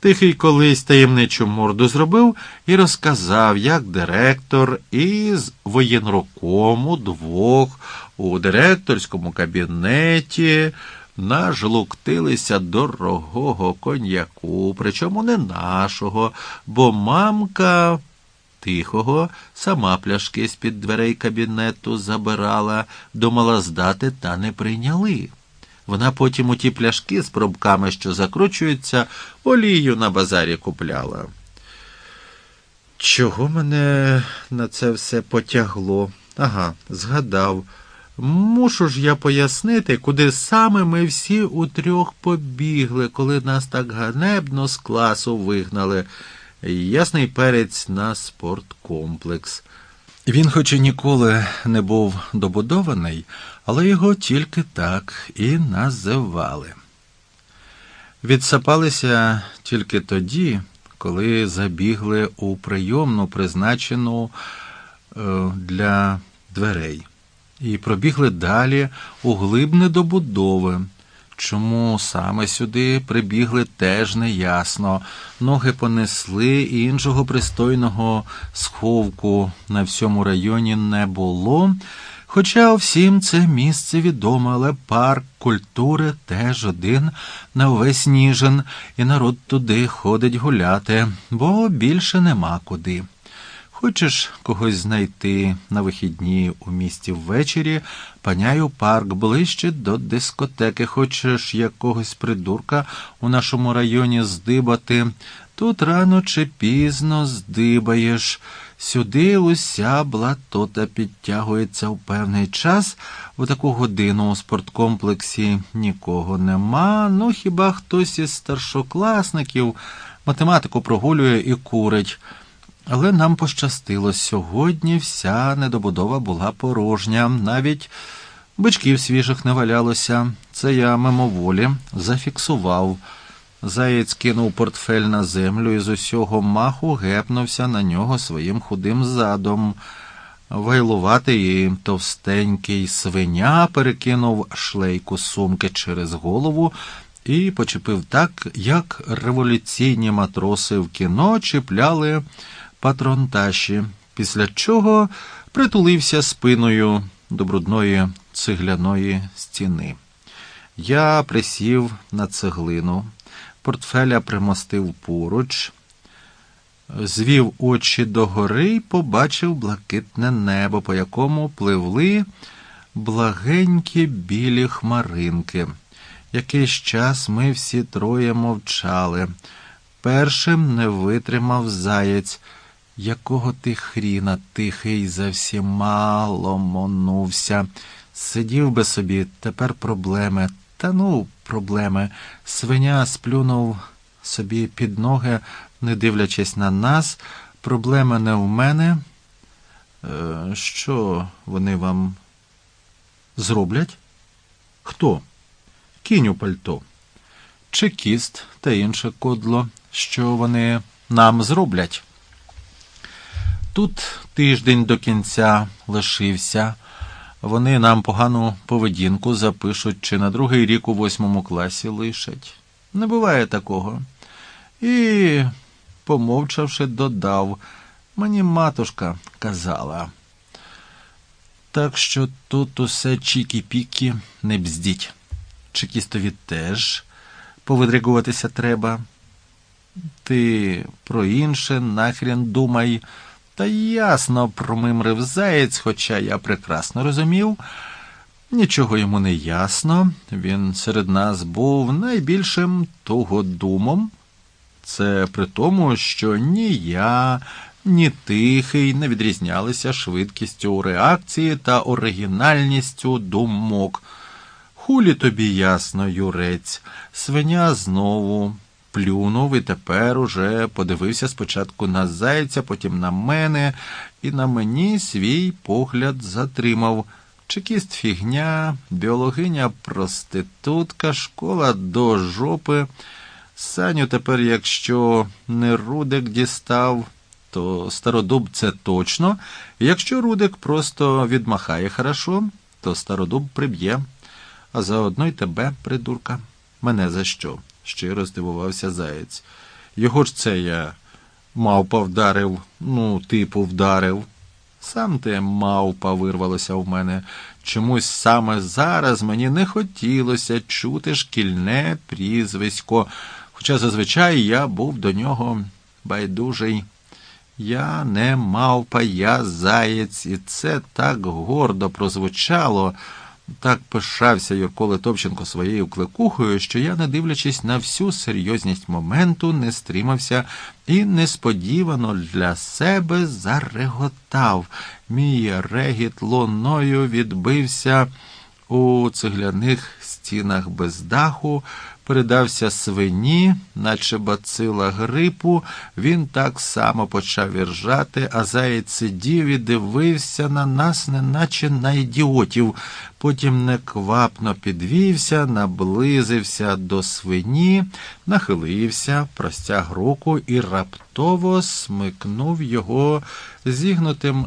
Тихий колись таємничу морду зробив і розказав, як директор із воєнрокому двох у директорському кабінеті нажлуктилися дорогого коньяку, причому не нашого, бо мамка тихого сама пляшки з-під дверей кабінету забирала, думала здати, та не прийняли. Вона потім у ті пляшки з пробками, що закручуються, олію на базарі купляла. Чого мене на це все потягло? Ага, згадав. Мушу ж я пояснити, куди саме ми всі утрьох побігли, коли нас так ганебно з класу вигнали. Ясний перець на спорткомплекс. Він, хоч і ніколи не був добудований, але його тільки так і називали. Відсапалися тільки тоді, коли забігли у прийомну, призначену е, для дверей, і пробігли далі у глиб недобудови. Чому саме сюди прибігли, теж неясно. Ноги понесли, і іншого пристойного сховку на всьому районі не було. Хоча всім це місце відомо, але парк культури теж один на увесь ніжин, і народ туди ходить гуляти, бо більше нема куди. Хочеш когось знайти на вихідні у місті ввечері, паняю парк ближче до дискотеки. Хочеш якогось придурка у нашому районі здибати, тут рано чи пізно здибаєш. Сюди уся блатота підтягується в певний час. У таку годину у спорткомплексі нікого нема. Ну хіба хтось із старшокласників математику прогулює і курить. Але нам пощастило, сьогодні вся недобудова була порожня, навіть бичків свіжих не валялося. Це я мимоволі зафіксував. Заєць кинув портфель на землю і з усього маху гепнувся на нього своїм худим задом. Вайлуватий і товстенький свиня перекинув шлейку сумки через голову і почепив так, як революційні матроси в кіно чіпляли патронташі, після чого притулився спиною до брудної цегляної стіни. Я присів на цеглину, портфеля примостив поруч, звів очі догори і побачив блакитне небо, по якому пливли благенькі білі хмаринки. Якийсь час ми всі троє мовчали. Першим не витримав заєць. Якого ти хріна тихий за всіма ломонувся. Сидів би собі, тепер проблеми. Та ну, проблеми. Свиня сплюнув собі під ноги, не дивлячись на нас. Проблема не в мене. Е, Що вони вам зроблять? Хто? Кінь у пальто. Чекіст та інше кодло, що вони нам зроблять. Тут тиждень до кінця лишився. Вони нам погану поведінку запишуть чи на другий рік у восьмому класі лишать. Не буває такого. І, помовчавши, додав, мені матушка казала. Так що тут усе чікі-пікі не бздіть. Чекістові теж повидригуватися треба. Ти про інше нахрен думай. Та ясно промимрив заєць, хоча я прекрасно розумів. Нічого йому не ясно. Він серед нас був найбільшим тугодумом. Це при тому, що ні я, ні тихий не відрізнялися швидкістю реакції та оригінальністю думок. Хулі тобі ясно, юрець, свиня знову плюнув і тепер уже подивився спочатку на зайця, потім на мене, і на мені свій погляд затримав. Чекіст фігня, біологиня проститутка, школа до жопи. Саню тепер, якщо не Рудик дістав, то стародуб це точно. Якщо Рудик просто відмахає хорошо, то стародуб приб'є, а заодно й тебе, придурка. Мене за що? Щиро здивувався заєць. Його ж це я мавпа вдарив, ну, типу, вдарив. Сам те мавпа вирвалося в мене. Чомусь саме зараз мені не хотілося чути шкільне прізвисько, хоча зазвичай я був до нього байдужий. Я не мавпа, я заєць, і це так гордо прозвучало. Так пишався Юрко Литовченко своєю клекухою, що я, не дивлячись на всю серйозність моменту, не стримався і несподівано для себе зареготав. Мій регіт луною відбився у цегляних стінах без даху, передався свині, наче бацила грипу, він так само почав віржати, а заєць сидів і дивився на нас, неначе на ідіотів. Потім неквапно підвівся, наблизився до свині, нахилився, простяг руку і раптово смикнув його зігнутим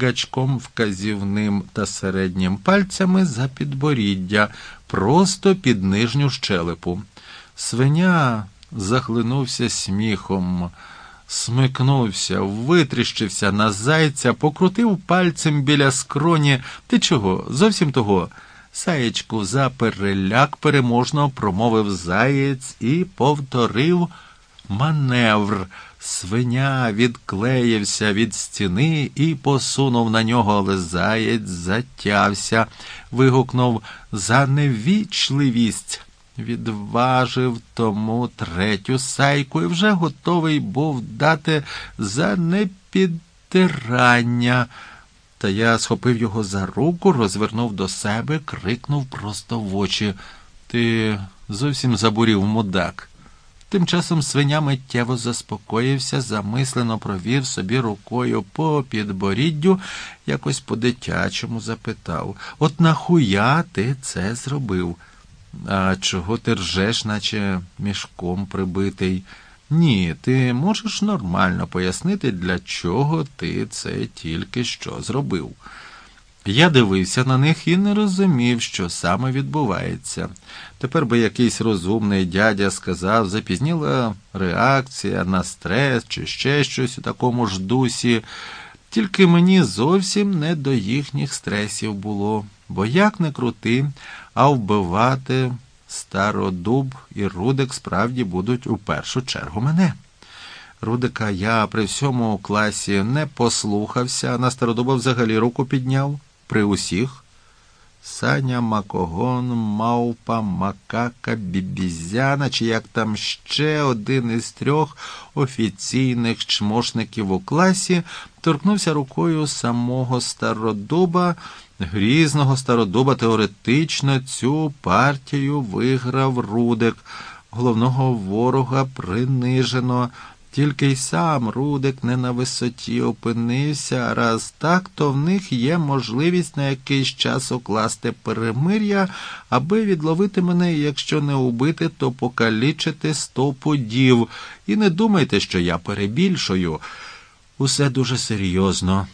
гачком вказівним та середнім пальцями за підборіддя, просто під нижню щелепу. Свиня захлинувся сміхом, смикнувся, витріщився на зайця, покрутив пальцем біля скроні. Ти чого? Зовсім того. Саєчку за переляк переможно промовив заєць і повторив маневр. Свиня відклеївся від стіни і посунув на нього, але заєць затявся, вигукнув за невічливість. Відважив тому третю сайку і вже готовий був дати за непідтирання. Та я схопив його за руку, розвернув до себе, крикнув просто в очі. Ти зовсім забурів мудак. Тим часом свиня миттєво заспокоївся, замислено провів собі рукою по підборіддю, якось по-дитячому запитав От нахуя ти це зробив? А чого ти ржеш, наче мішком прибитий? Ні, ти можеш нормально пояснити, для чого ти це тільки що зробив. Я дивився на них і не розумів, що саме відбувається. Тепер би якийсь розумний дядя сказав, запізніла реакція на стрес чи ще щось у такому ж дусі, тільки мені зовсім не до їхніх стресів було, бо як не крути, а вбивати стародуб і Рудик справді будуть у першу чергу мене. Рудика я при всьому класі не послухався, на стародуба взагалі руку підняв при усіх. Саня, Макогон, Мавпа, Макака, Бібізяна, чи як там ще один із трьох офіційних чмошників у класі торкнувся рукою самого стародуба, грізного стародуба. Теоретично цю партію виграв Рудик, головного ворога принижено. Тільки й сам Рудик не на висоті опинився, раз так, то в них є можливість на якийсь час укласти перемир'я, аби відловити мене, якщо не убити, то покалічити сто подів. І не думайте, що я перебільшую. Усе дуже серйозно.